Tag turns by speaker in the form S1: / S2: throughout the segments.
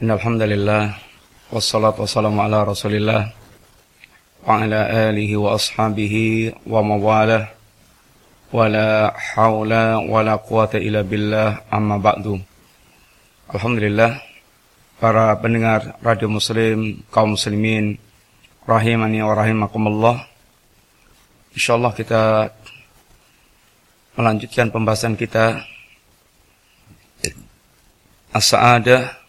S1: Alhamdulillah Wassalatu wassalamu ala rasulillah Wa ala alihi wa ashabihi wa mawala Wa la hawla wa la quwata illa billah amma ba'du Alhamdulillah Para pendengar Radio Muslim, kaum muslimin Rahimani wa rahimakumullah. InsyaAllah kita Melanjutkan pembahasan kita. As-Sa'adah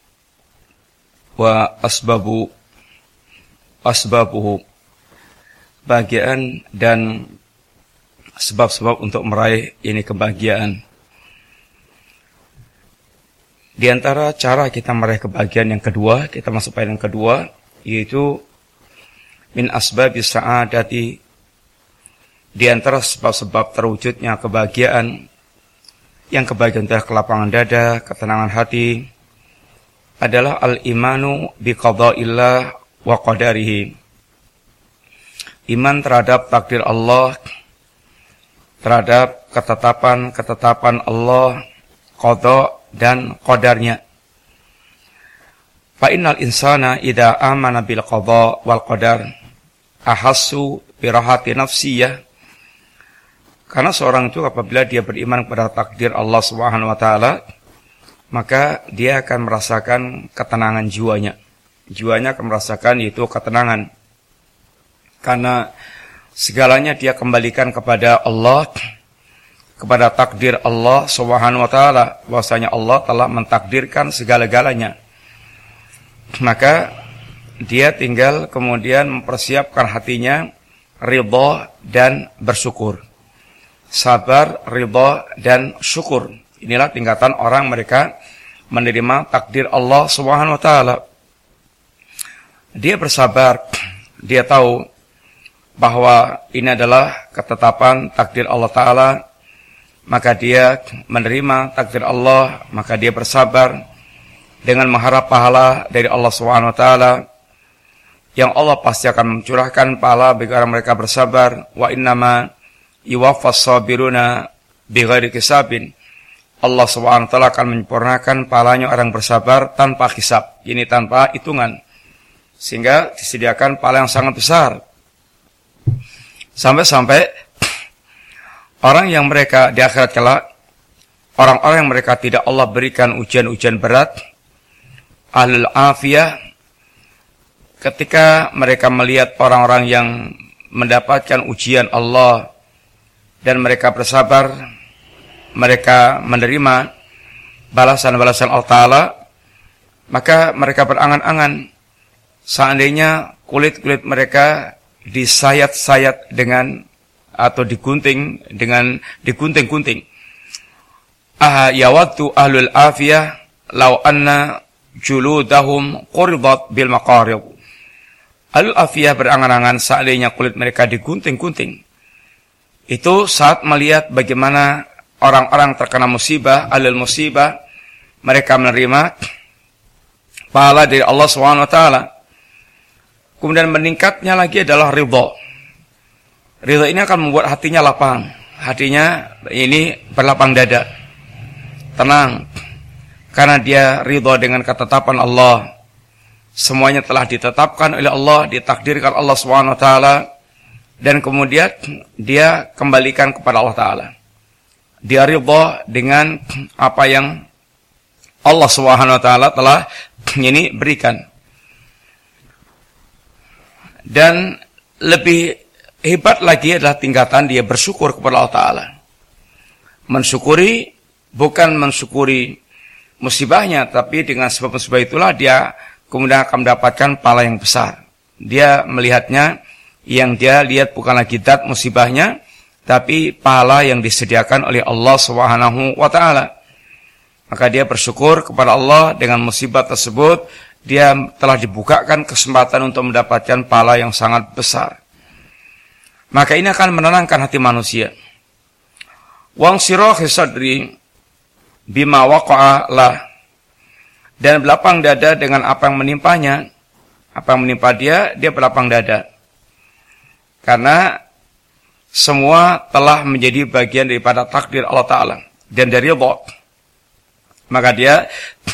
S1: wa asbabu asbabuhu bagian dan sebab-sebab untuk meraih ini kebahagiaan. Di antara cara kita meraih kebahagiaan yang kedua, kita masuk pada yang kedua, yaitu min asbabi sa'adati di antara sebab-sebab terwujudnya kebahagiaan yang kebahagiaan adalah kelapangan dada, ketenangan hati, adalah al-imanu bi qada'illah wa qadarihi. Iman terhadap takdir Allah, terhadap ketetapan-ketetapan Allah, qada dan qadarnya. Fa innal insana idza amana bil qada wal qadar ahassu bi rahati nafsiyah karena seorang itu apabila dia beriman kepada takdir Allah Subhanahu wa taala maka dia akan merasakan ketenangan jiwanya. Jiwanya akan merasakan yaitu ketenangan. Karena segalanya dia kembalikan kepada Allah, kepada takdir Allah Subhanahu wa taala, bahwasanya Allah telah mentakdirkan segala-galanya. Maka dia tinggal kemudian mempersiapkan hatinya ridha dan bersyukur. Sabar, ridha dan syukur. Inilah tingkatan orang mereka menerima takdir Allah Subhanahu wa taala. Dia bersabar, dia tahu bahwa ini adalah ketetapan takdir Allah taala, maka dia menerima takdir Allah, maka dia bersabar dengan mengharap pahala dari Allah Subhanahu wa taala. Yang Allah pasti akan mencurahkan pahala bagi orang mereka bersabar. Wa innama yuwaffas sabiruna bighairi kisabin Allah SWT akan menyempurnakan pahalanya orang bersabar tanpa hisap. Ini tanpa hitungan. Sehingga disediakan pahala yang sangat besar. Sampai-sampai orang yang mereka di akhirat kelak, orang-orang yang mereka tidak Allah berikan ujian-ujian berat, ahlul afiyah, ketika mereka melihat orang-orang yang mendapatkan ujian Allah dan mereka bersabar, mereka menerima balasan-balasan Allah Ta'ala, maka mereka berangan-angan seandainya kulit-kulit mereka disayat-sayat dengan atau digunting dengan digunting-gunting. Ah ya waktu ahlul afiyah lau anna juludahum quridat bil maqarib. Ahlul afiyah berangan-angan seandainya kulit mereka digunting-gunting. Itu saat melihat bagaimana orang-orang terkena musibah, alil musibah, mereka menerima pahala dari Allah SWT. Kemudian meningkatnya lagi adalah ridho. Ridho ini akan membuat hatinya lapang. Hatinya ini berlapang dada. Tenang. Karena dia ridho dengan ketetapan Allah. Semuanya telah ditetapkan oleh Allah, ditakdirkan Allah SWT. Dan kemudian dia kembalikan kepada Allah Ta'ala dia ridha dengan apa yang Allah Subhanahu wa taala telah ini berikan. Dan lebih hebat lagi adalah tingkatan dia bersyukur kepada Allah taala. Mensyukuri bukan mensyukuri musibahnya tapi dengan sebab musibah itulah dia kemudian akan mendapatkan pahala yang besar. Dia melihatnya yang dia lihat bukan lagi dat musibahnya tapi pahala yang disediakan oleh Allah Subhanahu wa taala. Maka dia bersyukur kepada Allah dengan musibah tersebut, dia telah dibukakan kesempatan untuk mendapatkan pahala yang sangat besar. Maka ini akan menenangkan hati manusia. Wang sirohi sadri bima waqa'a lah dan berlapang dada dengan apa yang menimpanya. Apa yang menimpa dia, dia berlapang dada. Karena semua telah menjadi bagian daripada takdir Allah Ta'ala. Dan dari Allah. Maka dia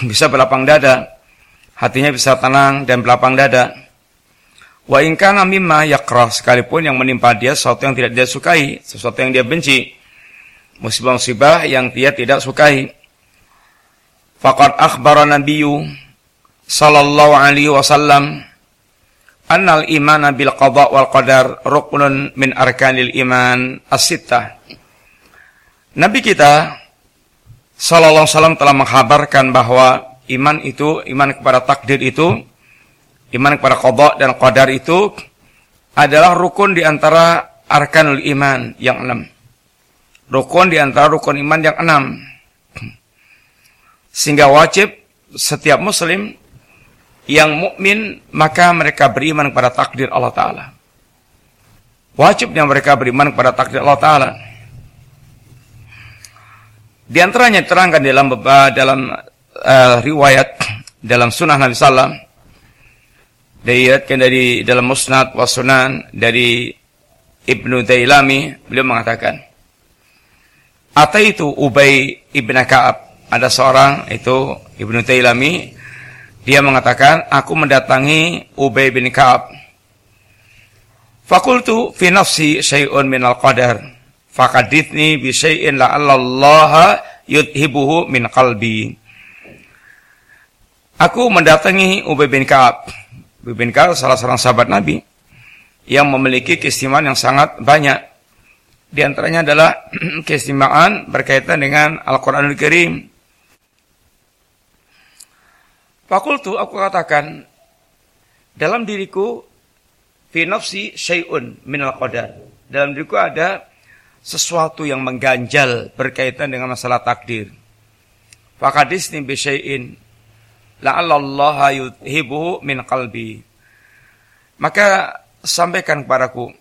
S1: bisa berlapang dada. hatinya bisa tenang dan belapang dada. Wa in kana mimma yakrah sekalipun yang menimpa dia sesuatu yang tidak dia sukai, sesuatu yang dia benci. Musibah-musibah yang dia tidak sukai. Faqad akhbara nabiyyu sallallahu alaihi wasallam annal imana bil qada wal qadar ruknun min arkanil iman as-sittah. Nabi kita sallallahu alaihi wasallam telah menghabarkan bahwa iman itu iman kepada takdir itu iman kepada qada dan qadar itu adalah rukun di antara arkanul iman yang enam. Rukun di antara rukun iman yang enam. Sehingga wajib setiap muslim yang mukmin maka mereka beriman kepada takdir Allah taala. Wajibnya mereka beriman kepada takdir Allah taala. Di antaranya terangkan dalam dalam uh, riwayat dalam sunnah Nabi sallam diriwayatkan dari dalam musnad wa sunan dari Ibnu Dailami beliau mengatakan Ataitu Ubay ibn Ka'ab ada seorang itu Ibnu Dailami dia mengatakan, aku mendatangi Ubay bin Ka'ab. Fakultu fi nafsi syai'un minal qadar. Fakadithni bi syai'in la'allallaha yudhibuhu min qalbi. Aku mendatangi Ubay bin Ka'ab. Ubay bin Ka'ab salah seorang sahabat Nabi yang memiliki keistimewaan yang sangat banyak. Di antaranya adalah keistimewaan berkaitan dengan Al-Quranul Karim Fakultu aku katakan dalam diriku fi nafsi syai'un minal qadar. Dalam diriku ada sesuatu yang mengganjal berkaitan dengan masalah takdir. Fakadisni bi syai'in la'allallaha yudhibuhu min qalbi. Maka sampaikan kepadaku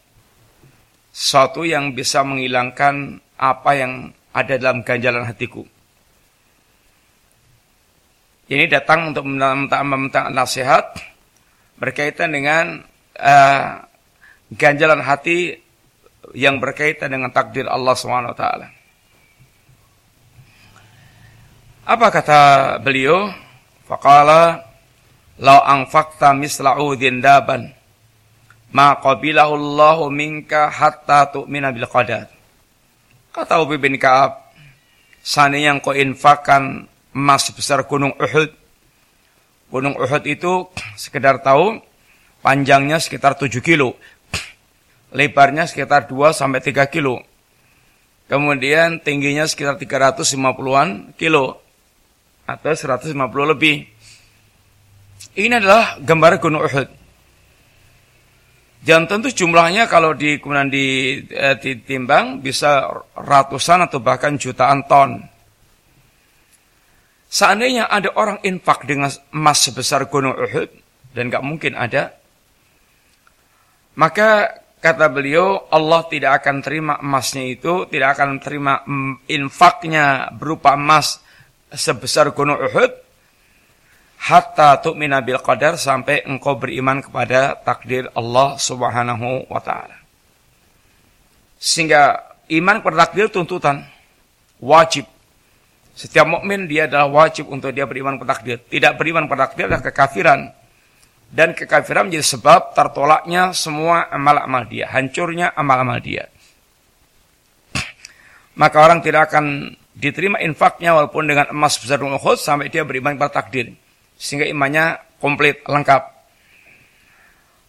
S1: sesuatu yang bisa menghilangkan apa yang ada dalam ganjalan hatiku. Ini datang untuk meminta, nasihat berkaitan dengan uh, ganjalan hati yang berkaitan dengan takdir Allah SWT. Apa kata beliau? Faqala lau anfaqta misla'u daban ma qabilahu Allahu minka hatta tu'mina bil qadar. Kata Ubay bin Ka'ab, seandainya yang kau infakkan emas sebesar gunung Uhud. Gunung Uhud itu sekedar tahu panjangnya sekitar 7 kilo. Lebarnya sekitar 2 sampai 3 kilo. Kemudian tingginya sekitar 350-an kilo atau 150 lebih. Ini adalah gambar Gunung Uhud. Dan tentu jumlahnya kalau di kemudian eh, ditimbang bisa ratusan atau bahkan jutaan ton. Seandainya ada orang infak dengan emas sebesar gunung Uhud, dan gak mungkin ada, maka kata beliau, Allah tidak akan terima emasnya itu, tidak akan terima infaknya berupa emas sebesar gunung Uhud, hatta tu'mina bil qadar sampai engkau beriman kepada takdir Allah Subhanahu wa taala. Sehingga iman kepada takdir tuntutan wajib setiap mukmin dia adalah wajib untuk dia beriman pada takdir. Tidak beriman pada takdir adalah kekafiran. Dan kekafiran menjadi sebab tertolaknya semua amal-amal dia, hancurnya amal-amal dia. Maka orang tidak akan diterima infaknya walaupun dengan emas besar Uhud sampai dia beriman pada takdir. Sehingga imannya komplit, lengkap.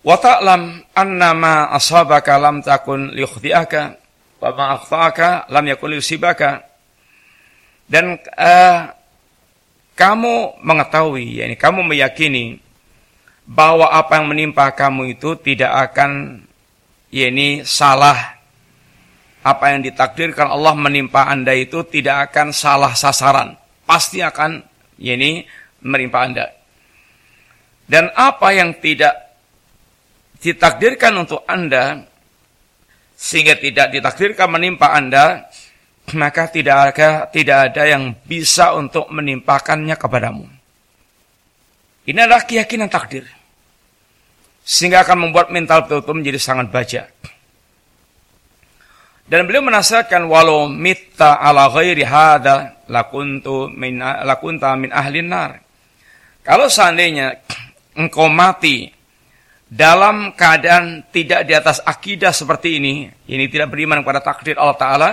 S1: Wa ta'lam annama ashabaka lam takun liyukhti'aka wa ma lam yakun liyusibaka dan uh, kamu mengetahui, yakni kamu meyakini bahwa apa yang menimpa kamu itu tidak akan yakni salah apa yang ditakdirkan Allah menimpa Anda itu tidak akan salah sasaran. Pasti akan yakni menimpa Anda. Dan apa yang tidak ditakdirkan untuk Anda sehingga tidak ditakdirkan menimpa Anda maka tidak ada, tidak ada yang bisa untuk menimpakannya kepadamu. Ini adalah keyakinan takdir. Sehingga akan membuat mental betul-betul menjadi sangat baja. Dan beliau menasihatkan walau mitta ala ghairi hada lakuntu min lakunta min ahli nar. Kalau seandainya engkau mati dalam keadaan tidak di atas akidah seperti ini, ini tidak beriman kepada takdir Allah Ta'ala,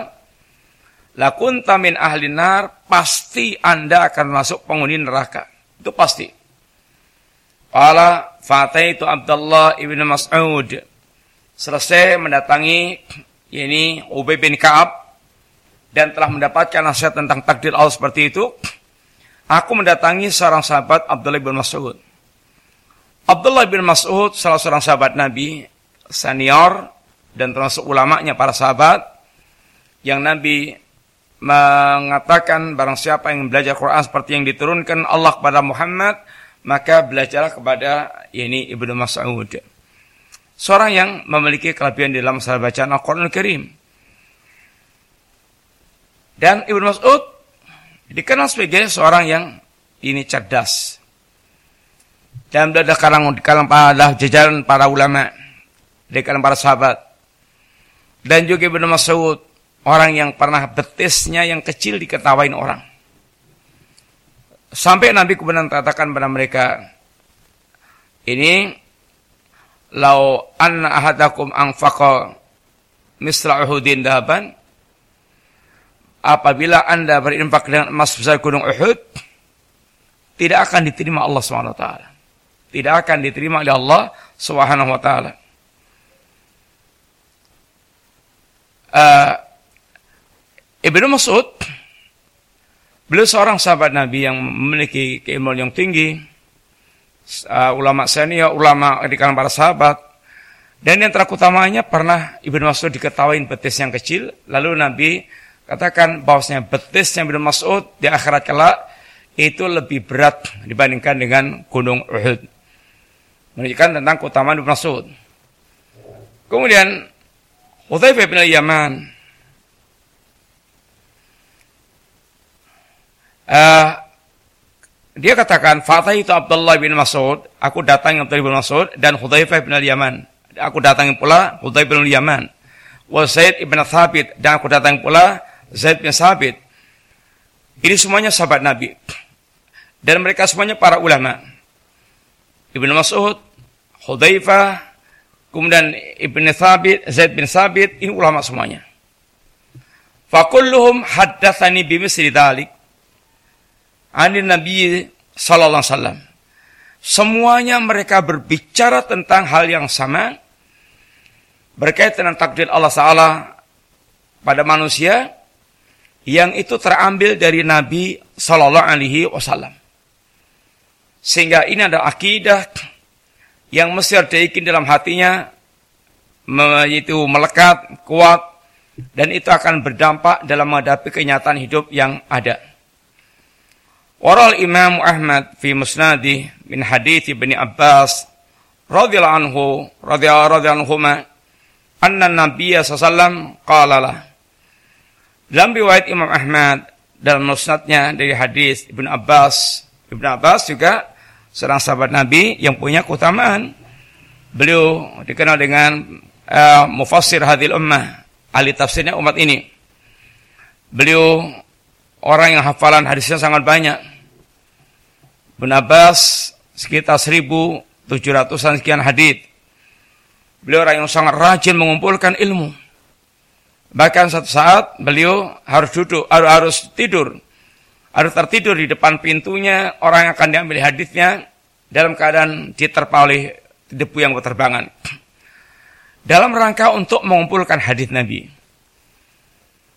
S1: lakun tamin ahli nar, pasti Anda akan masuk penghuni neraka. Itu pasti. Qala fataitu Abdullah ibn Mas'ud. Selesai mendatangi ini Ubay bin Ka'ab dan telah mendapatkan nasihat tentang takdir Allah seperti itu, aku mendatangi seorang sahabat Abdullah bin Mas'ud. Abdullah bin Mas'ud salah seorang sahabat Nabi senior dan termasuk ulamanya para sahabat yang Nabi mengatakan barang siapa yang belajar Quran seperti yang diturunkan Allah kepada Muhammad maka belajarlah kepada ini Ibnu Mas'ud. Seorang yang memiliki kelebihan di dalam masalah bacaan Al-Quran Al-Karim. Dan Ibnu Mas'ud dikenal sebagai seorang yang ini cerdas, dan beliau kalangan di kalangan para jajaran para ulama, di kalangan para sahabat. Dan juga Ibnu Mas'ud, orang yang pernah betisnya yang kecil diketawain orang. Sampai Nabi kemudian katakan kepada mereka, ini lau anna ahadakum anfaqa misra Uhudin dahaban apabila Anda berinfak dengan emas besar gunung Uhud tidak akan diterima Allah taala tidak akan diterima oleh Allah taala. Uh, Ibnu Mas'ud beliau seorang sahabat Nabi yang memiliki keilmuan yang tinggi, uh, ulama senior, ulama di kalangan para sahabat. Dan yang terutamanya pernah Ibnu Mas'ud diketahui betis yang kecil, lalu Nabi katakan bahwasanya betisnya Ibnu Mas'ud di akhirat kelak itu lebih berat dibandingkan dengan gunung Uhud menunjukkan tentang keutamaan Ibnu Mas'ud. Kemudian Hudzaifah bin Yaman uh, dia katakan Fatah itu Abdullah bin Mas'ud, aku datang Abdullah bin Mas'ud dan Hudzaifah bin Yaman. Aku datang pula Hudzaifah bin Yaman. Wa Zaid ibn Thabit dan aku datang pula Zaid bin Thabit. Ini semuanya sahabat Nabi. Dan mereka semuanya para ulama. Ibnu Mas'ud, Hudzaifah, kemudian Ibnu Thabit, Zaid bin Thabit, ini ulama semuanya. Fakulluhum haddatsani bimisli dzalik. Ani Nabi sallallahu alaihi wasallam. Semuanya mereka berbicara tentang hal yang sama berkaitan dengan takdir Allah Taala pada manusia yang itu terambil dari Nabi Sallallahu Alaihi Wasallam. Sehingga ini adalah akidah yang mesti ada dalam hatinya itu melekat, kuat, dan itu akan berdampak dalam menghadapi kenyataan hidup yang ada. Waral Imam Ahmad fi musnadi min hadith Ibn Abbas radhiyallahu anhu radhiyallahu anhu anna Nabiya sallallahu qala lah. Dalam riwayat Imam Ahmad dalam musnadnya dari hadis Ibn Abbas, Ibn Abbas juga seorang sahabat Nabi yang punya keutamaan. Beliau dikenal dengan uh, mufassir hadil ummah, ahli tafsirnya umat ini. Beliau orang yang hafalan hadisnya sangat banyak. Ibn Abbas sekitar 1700-an sekian hadis. Beliau orang yang sangat rajin mengumpulkan ilmu. Bahkan satu saat beliau harus duduk, harus tidur harus tertidur di depan pintunya orang yang akan diambil hadisnya dalam keadaan diterpa oleh debu yang berterbangan. Dalam rangka untuk mengumpulkan hadis Nabi.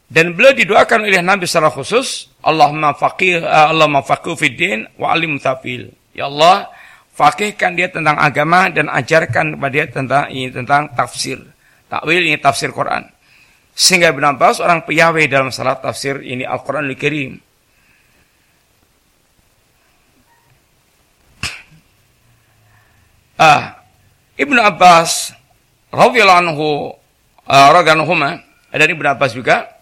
S1: Dan beliau didoakan oleh Nabi secara khusus, Allahumma faqih, Allahumma faqih fiddin wa alim tafil. Ya Allah, fakihkan dia tentang agama dan ajarkan kepada dia tentang ini tentang tafsir. Takwil ini tafsir Quran. Sehingga Ibn Abbas orang piawai dalam salah tafsir ini Al-Quran Al-Karim. Ah, Ibnu Abbas radhiyallahu anhu uh, dan Ibnu Abbas juga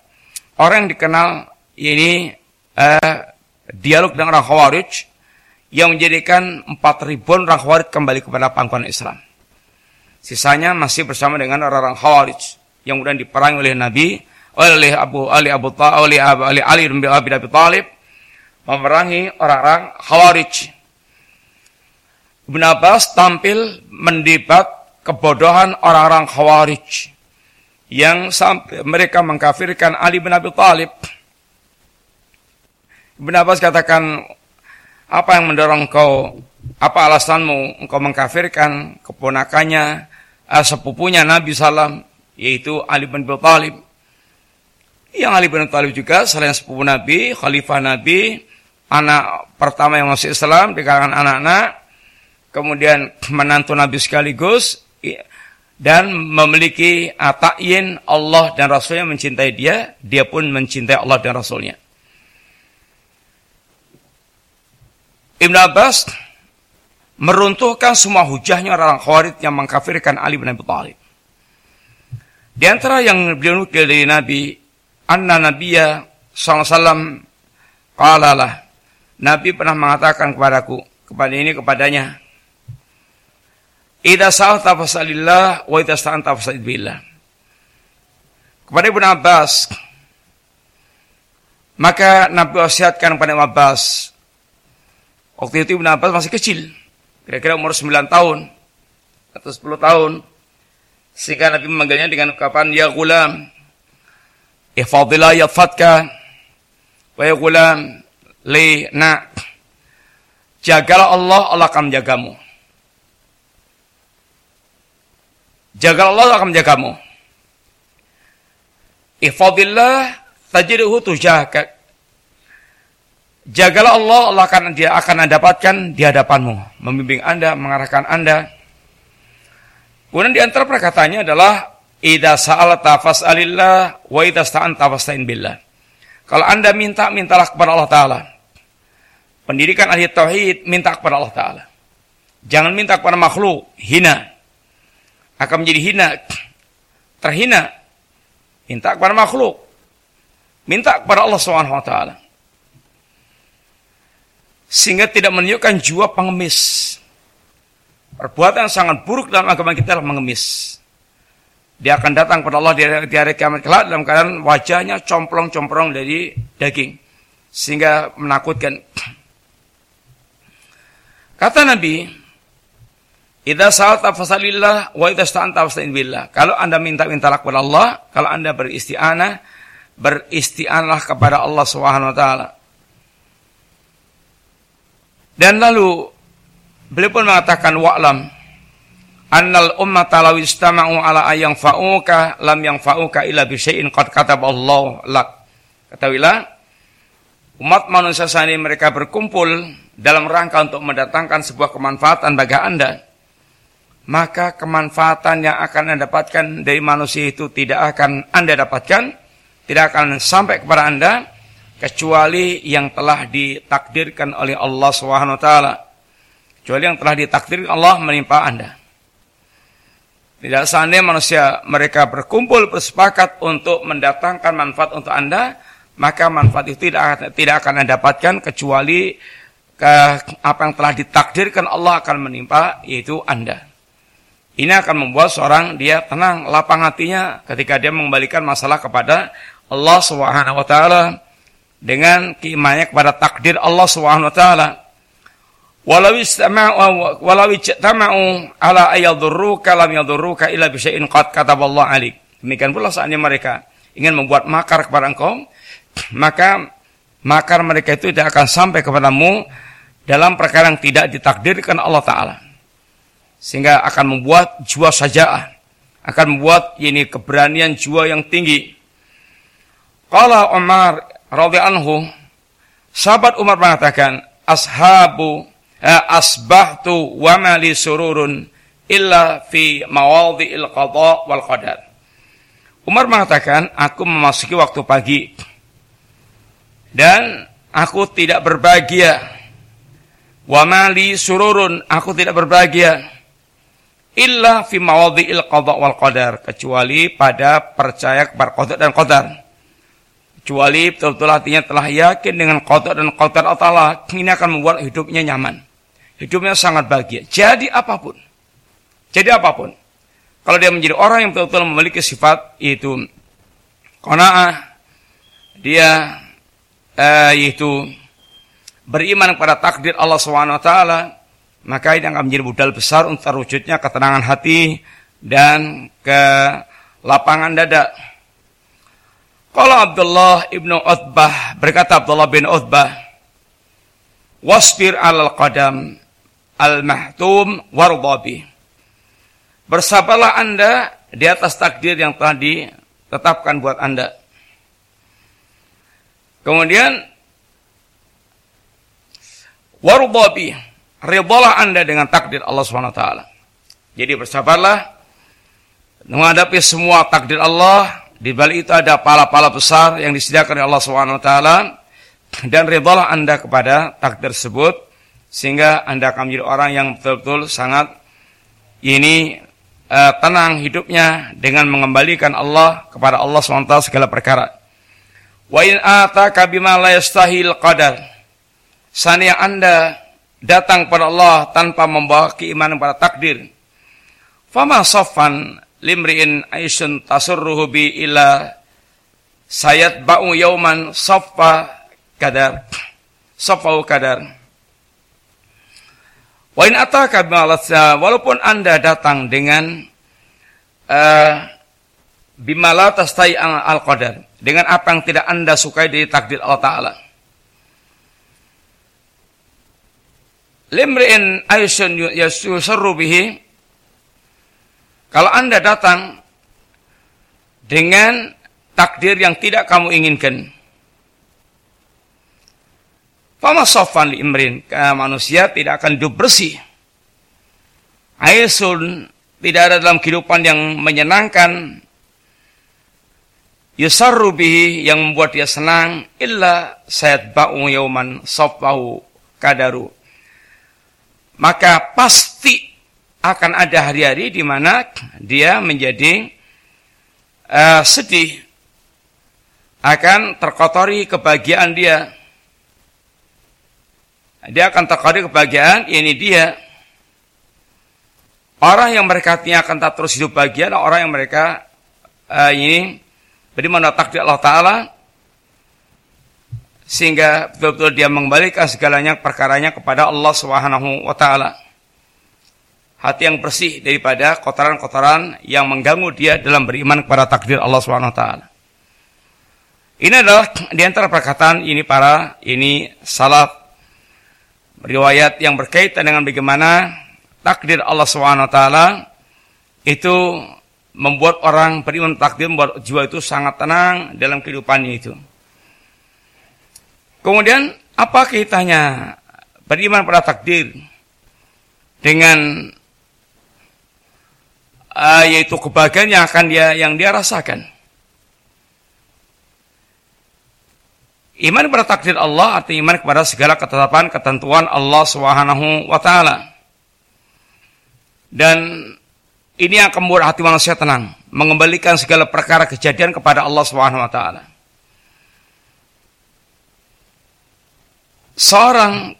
S1: orang yang dikenal ini uh, dialog dengan orang Khawarij yang menjadikan 4000 orang Khawarij kembali kepada pangkuan Islam. Sisanya masih bersama dengan orang-orang Khawarij yang kemudian diperangi oleh Nabi oleh Abu Ali Abu Ta oleh Abu Ali Ali bin Abi Talib memerangi orang-orang Khawarij Ibn Abbas tampil mendebat kebodohan orang-orang Khawarij yang sampai mereka mengkafirkan Ali bin Abi Thalib. Ibn Abbas katakan, apa yang mendorong kau, apa alasanmu engkau mengkafirkan keponakannya, uh, sepupunya Nabi Sallam, yaitu Ali bin Abi Thalib. Yang Ali bin Abi Thalib juga selain sepupu Nabi, khalifah Nabi, anak pertama yang masuk Islam di anak-anak, kemudian menantu Nabi sekaligus, dan memiliki atayin Allah dan Rasulnya mencintai dia, dia pun mencintai Allah dan Rasulnya. Ibn Abbas meruntuhkan semua hujahnya orang Khawarij yang mengkafirkan Ali bin Abi Thalib. Di antara yang beliau nukil dari Nabi, anna Nabiya SAW qalalah. Nabi pernah mengatakan kepadaku, kepada ini kepadanya, Ida sa'alta fasalillah wa ida sta'anta fasalid billah. Kepada Ibn Abbas, maka Nabi wasiatkan kepada Ibn Abbas. Waktu itu Ibn Abbas masih kecil, kira-kira umur 9 tahun atau 10 tahun. Sehingga Nabi memanggilnya dengan kapan ya gulam, ihfadillah yadfatka, wa ya gulam, li na. Jagalah Allah, Allah akan menjagamu. Jaga Allah akan menjagamu. Ihfadillah tajiduhu tujahka. Jagalah Allah, Allah akan dia akan dapatkan di hadapanmu, membimbing Anda, mengarahkan Anda. Kemudian di antara perkataannya adalah Ida sa'alta fas'alillah wa ida sta'anta fasta'in billah. Kalau Anda minta, mintalah kepada Allah Ta'ala. Pendidikan ahli tauhid minta kepada Allah Ta'ala. Jangan minta kepada makhluk, hina akan menjadi hina, terhina. Minta kepada makhluk. Minta kepada Allah taala. Sehingga tidak menunjukkan jiwa pengemis. Perbuatan yang sangat buruk dalam agama kita adalah mengemis. Dia akan datang kepada Allah di hari kiamat kelak dalam keadaan wajahnya complong-complong dari daging. Sehingga menakutkan. Kata Nabi, Idza sa'alta fasalillah wa idza sta'anta fasta'in billah. Kalau Anda minta mintalah kepada Allah, kalau Anda beristi'anah, beristi'anah kepada Allah Subhanahu wa taala. Dan lalu beliau pun mengatakan wa'lam annal ummata law istama'u ala ayang fa'uka lam yang fa'uka illa bi syai'in qad kataballahu lak. Ketahuilah umat manusia saat ini mereka berkumpul dalam rangka untuk mendatangkan sebuah kemanfaatan bagi Anda maka kemanfaatan yang akan Anda dapatkan dari manusia itu tidak akan Anda dapatkan, tidak akan sampai kepada Anda kecuali yang telah ditakdirkan oleh Allah taala. Kecuali yang telah ditakdirkan Allah menimpa Anda. Tidak seandainya manusia mereka berkumpul bersepakat untuk mendatangkan manfaat untuk Anda, maka manfaat itu tidak tidak akan Anda dapatkan kecuali ke apa yang telah ditakdirkan Allah akan menimpa yaitu Anda. Ini akan membuat seorang dia tenang, lapang hatinya ketika dia mengembalikan masalah kepada Allah Subhanahu wa taala dengan keimanannya kepada takdir Allah Subhanahu wa taala. Walau istama'u walau ijtama'u ala ayadurruka lam yadurruka illa bi syai'in qad kataballahu alik. Demikian pula saatnya mereka ingin membuat makar kepada engkau, maka makar mereka itu tidak akan sampai kepadamu dalam perkara yang tidak ditakdirkan Allah taala sehingga akan membuat jiwa saja akan membuat ini keberanian jiwa yang tinggi. Qala Umar radhiyallahu anhu sahabat Umar mengatakan ashabu eh, asbahtu wa mali sururun illa fi mawadhi'il qada wal qadar. Umar mengatakan aku memasuki waktu pagi dan aku tidak berbahagia. Wa sururun aku tidak berbahagia illa fi mawadhi'il qada wal qadar. Kecuali pada percaya kepada qada dan qadar. Kecuali betul-betul hatinya telah yakin dengan qada dan qadar Allah ini akan membuat hidupnya nyaman. Hidupnya sangat bahagia. Jadi apa pun. Jadi apa pun. Kalau dia menjadi orang yang betul-betul memiliki sifat itu qanaah dia eh, yaitu beriman kepada takdir Allah taala maka ini akan menjadi modal besar untuk terwujudnya ketenangan hati dan ke lapangan dada. Kalau Abdullah ibnu Utbah berkata Abdullah bin Utbah, wasbir al qadam al mahtum wardabi. Bersabarlah anda di atas takdir yang telah ditetapkan buat anda. Kemudian wardabi Ridalah Anda dengan takdir Allah SWT. Jadi bersabarlah menghadapi semua takdir Allah. Di balik itu ada pala-pala besar yang disediakan oleh Allah SWT. Dan ridalah Anda kepada takdir tersebut. Sehingga Anda akan menjadi orang yang betul-betul sangat ini uh, tenang hidupnya dengan mengembalikan Allah kepada Allah SWT segala perkara. Wa in ataka bima la yastahil qadar. Sania Anda datang pada Allah tanpa membawa keimanan pada takdir. Fama sofan limriin aisyun tasurruhu bi ila sayat ba'u yauman sofa kadar. Sofau kadar. Wa in ataka walaupun Anda datang dengan uh, bimala tastai al-qadar dengan apa yang tidak Anda sukai dari takdir Allah taala. Limri'in aisyun yusarru bihi. Kalau Anda datang dengan takdir yang tidak kamu inginkan. Fama sofan li imrin manusia tidak akan hidup bersih. Aisyun tidak ada dalam kehidupan yang menyenangkan. Yusarru bihi yang membuat dia senang illa sayat ba'u yauman sofahu kadaru maka pasti akan ada hari-hari di mana dia menjadi uh, sedih akan terkotori kebahagiaan dia. Dia akan terkotori kebahagiaan, ini dia. Orang yang mereka akan tak terus hidup bahagia orang yang mereka uh, ini beriman takdir Allah Ta'ala sehingga betul-betul dia mengembalikan segalanya perkaranya kepada Allah Subhanahu wa taala. Hati yang bersih daripada kotoran-kotoran yang mengganggu dia dalam beriman kepada takdir Allah Subhanahu wa taala. Ini adalah di antara perkataan ini para ini salaf riwayat yang berkaitan dengan bagaimana takdir Allah Subhanahu wa taala itu membuat orang beriman takdir membuat jiwa itu sangat tenang dalam kehidupannya itu. Kemudian apa kaitannya beriman pada takdir dengan uh, yaitu kebahagiaan yang akan dia yang dia rasakan. Iman pada takdir Allah artinya iman kepada segala ketetapan ketentuan Allah Subhanahu wa taala. Dan ini yang membuat hati manusia tenang, mengembalikan segala perkara kejadian kepada Allah Subhanahu wa taala. Seorang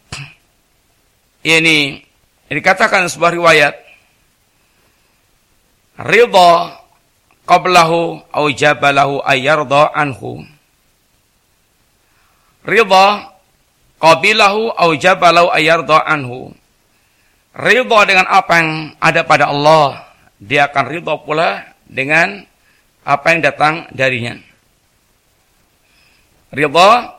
S1: ini dikatakan sebuah riwayat ridha qablahu au jabalahu ayyarda anhu. Ridha qabilahu au jabalahu ayyarda anhu. Ridha dengan apa yang ada pada Allah dia akan ridha pula dengan apa yang datang darinya. Ridha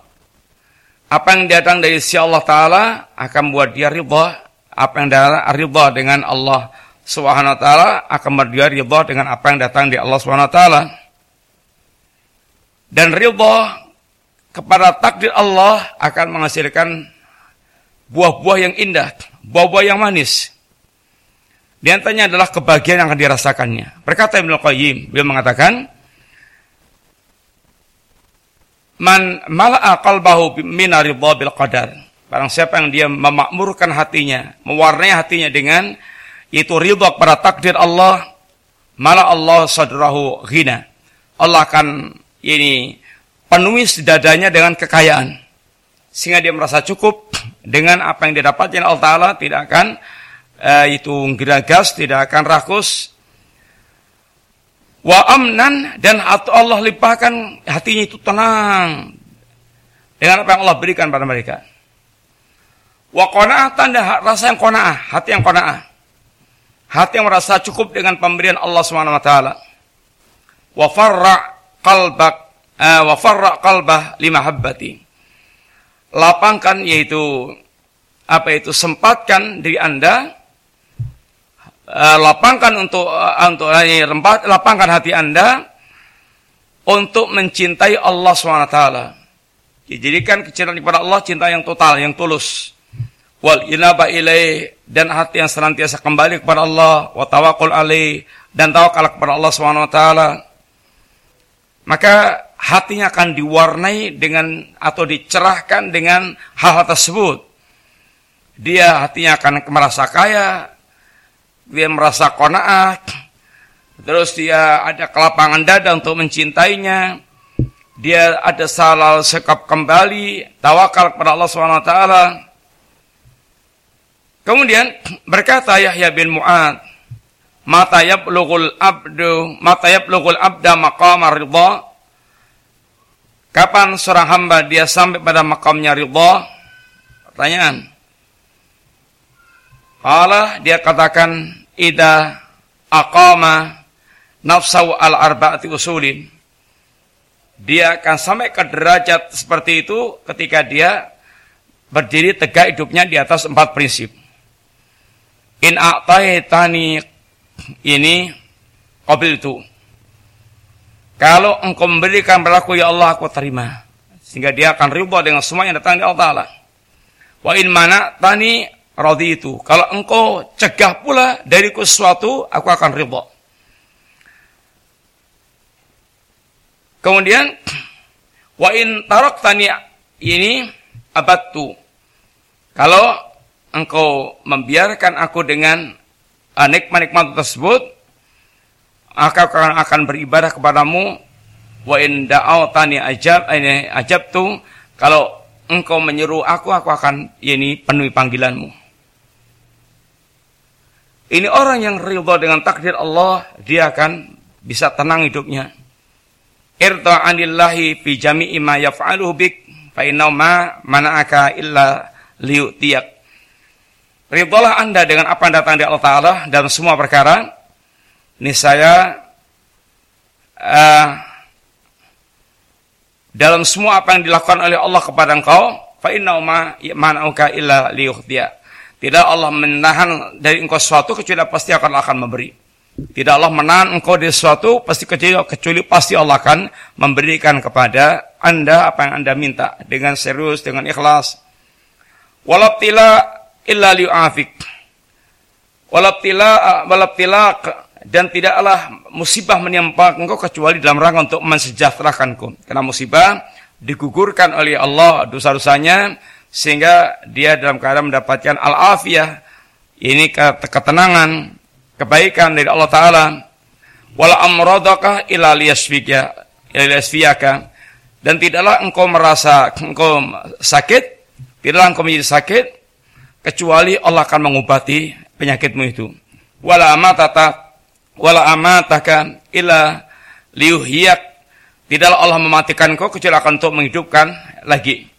S1: apa yang datang dari si Allah Ta'ala akan buat dia ridha. Apa yang datang ridha dengan Allah Subhanahu Wa Ta'ala akan buat dia ridha dengan apa yang datang dari Allah Subhanahu Wa Ta'ala. Dan ridha kepada takdir Allah akan menghasilkan buah-buah yang indah, buah-buah yang manis. Di antaranya adalah kebahagiaan yang akan dirasakannya. Berkata Ibnu Qayyim, beliau mengatakan, Man mala'a qalbahu mina ridha bil qadar. Barang siapa yang dia memakmurkan hatinya, mewarnai hatinya dengan itu ridha kepada takdir Allah, mala Allah sadrahu ghina. Allah akan ini penuhi dadanya dengan kekayaan. Sehingga dia merasa cukup dengan apa yang dia dapatkan Allah Ta'ala tidak akan uh, itu geragas, tidak akan rakus, wa amnan dan Allah limpahkan hatinya itu tenang dengan apa yang Allah berikan pada mereka. Wa qanaah tanda rasa yang qanaah, hati yang qanaah. Hati yang merasa cukup dengan pemberian Allah Subhanahu wa taala. Wa farra qalbak uh, wa farra qalbah lima habbati. Lapangkan yaitu apa itu sempatkan diri Anda uh, lapangkan untuk uh, untuk uh, lapangkan hati Anda untuk mencintai Allah SWT. Dijadikan kecintaan kepada Allah cinta yang total, yang tulus. Wal inaba dan hati yang senantiasa kembali kepada Allah, wa tawakul alaih dan tawakal kepada Allah SWT. Maka hatinya akan diwarnai dengan atau dicerahkan dengan hal-hal tersebut. Dia hatinya akan merasa kaya, dia merasa kona'ah, Terus dia ada kelapangan dada untuk mencintainya. Dia ada salah sekap kembali, tawakal kepada Allah SWT. Kemudian berkata Yahya bin Mu'ad, Mata yablugul abdu, mata yablugul abda maqam ridha. Kapan seorang hamba dia sampai pada makamnya ridha? Pertanyaan. Allah dia katakan, Ida aqama nafsau al arba'ati usulin dia akan sampai ke derajat seperti itu ketika dia berdiri tegak hidupnya di atas empat prinsip. In a'taitani ini qabil itu. Kalau engkau memberikan berlaku ya Allah aku terima. Sehingga dia akan riba dengan semua yang datang dari Allah Ta'ala. Wa in mana tani rodi itu. Kalau engkau cegah pula dariku sesuatu, aku akan riba. Kemudian wa in tani ini abatu. Kalau engkau membiarkan aku dengan nikmat-nikmat tersebut, aku akan, akan beribadah kepadamu. Wa in tani ajab ini ajab tu kalau engkau menyeru aku, aku akan ini penuhi panggilanmu. Ini orang yang ridha dengan takdir Allah, dia akan bisa tenang hidupnya. Irta anillahi fi jami'i ma yaf'aluhu bik fa inna ma mana'aka illa liyutiyak. Ridhalah anda dengan apa yang datang dari Allah Ta'ala dalam semua perkara. Niscaya uh, dalam semua apa yang dilakukan oleh Allah kepada engkau fa inna ma mana'uka illa liyutiyak tidak Allah menahan dari engkau sesuatu kecuali pasti akan akan memberi tidak Allah menahan engkau dari sesuatu, pasti kecuali, kecuali pasti Allah akan memberikan kepada anda apa yang anda minta dengan serius, dengan ikhlas. Walabtila illa li'afik. Walabtila, walabtila dan tidaklah musibah menimpa engkau kecuali dalam rangka untuk mensejahterakanku. Karena musibah digugurkan oleh Allah dosa-dosanya sehingga dia dalam keadaan mendapatkan al-afiyah. Ini ketenangan kebaikan dari Allah Ta'ala. Wala amradaka ila liyasfiyaka dan tidaklah engkau merasa engkau sakit tidaklah engkau menjadi sakit kecuali Allah akan mengobati penyakitmu itu. Wala amatata wala amataka ila liyuhyak tidaklah Allah mematikan engkau kecuali akan untuk menghidupkan lagi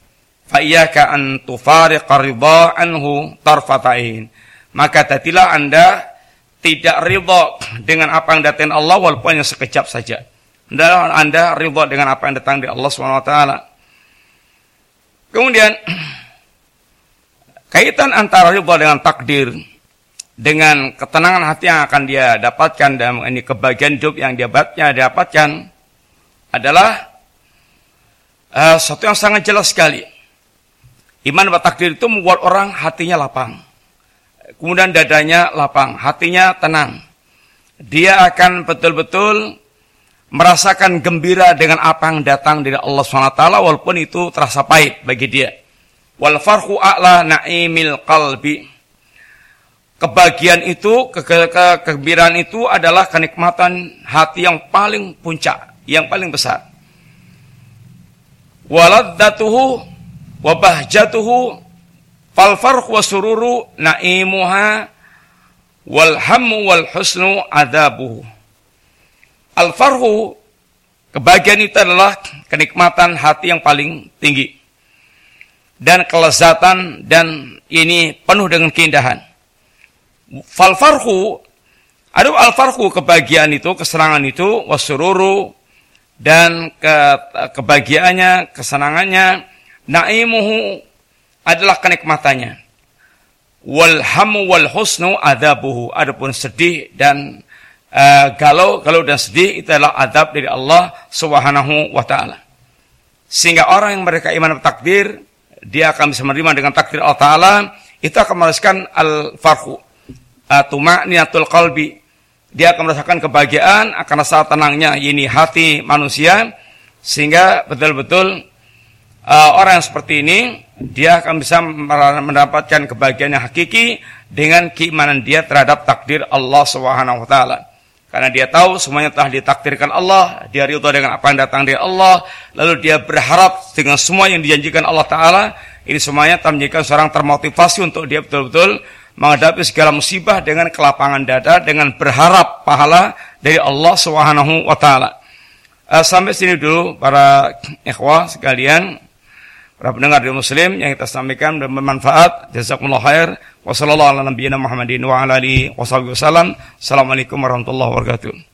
S1: fa iyyaka an tufariqa ridha anhu tarfatain maka tadilah anda tidak ridho dengan apa yang datang Allah walaupun hanya sekejap saja. Dan Anda ridho dengan apa yang datang dari Allah SWT. Kemudian kaitan antara ridho dengan takdir dengan ketenangan hati yang akan dia dapatkan dan ini kebahagiaan hidup yang dia dapatkan adalah uh, sesuatu yang sangat jelas sekali. Iman dan takdir itu membuat orang hatinya lapang kemudian dadanya lapang, hatinya tenang. Dia akan betul-betul merasakan gembira dengan apa yang datang dari Allah SWT walaupun itu terasa pahit bagi dia. Wal farhu a'la na'imil qalbi. Kebahagiaan itu, ke ke kegembiraan itu adalah kenikmatan hati yang paling puncak, yang paling besar. Waladdatuhu wa bahjatuhu Fal farq naimuha wal hammu wal husnu adabuhu. Al farhu kebahagiaan itu adalah kenikmatan hati yang paling tinggi. dan kelezatan dan ini penuh dengan keindahan. Fal farhu ada al farhu kebahagiaan itu, kesenangan itu, wasururu dan ke, kebahagiaannya, kesenangannya, naimuhu adalah kenikmatannya. Wal hamu wal husnu adabuhu. Adapun sedih dan uh, galau, galau dan sedih itu adalah adab dari Allah Subhanahu wa taala. Sehingga orang yang mereka iman takdir, dia akan bisa menerima dengan takdir Allah taala, itu akan merasakan al-farhu. Uh, niatul qalbi. Dia akan merasakan kebahagiaan, akan rasa tenangnya ini hati manusia sehingga betul-betul uh, orang seperti ini dia akan bisa mendapatkan kebahagiaan yang hakiki dengan keimanan dia terhadap takdir Allah Subhanahu wa taala. Karena dia tahu semuanya telah ditakdirkan Allah, dia ridho dengan apa yang datang dari Allah, lalu dia berharap dengan semua yang dijanjikan Allah Ta'ala, ini semuanya telah menjadikan seorang termotivasi untuk dia betul-betul menghadapi segala musibah dengan kelapangan dada, dengan berharap pahala dari Allah Subhanahu wa Ta'ala. Uh, sampai sini dulu para ikhwah sekalian, para pendengar di muslim yang kita sampaikan dan bermanfaat. Jazakumullah khair. Wassalamualaikum warahmatullahi wabarakatuh. Assalamualaikum warahmatullahi wabarakatuh.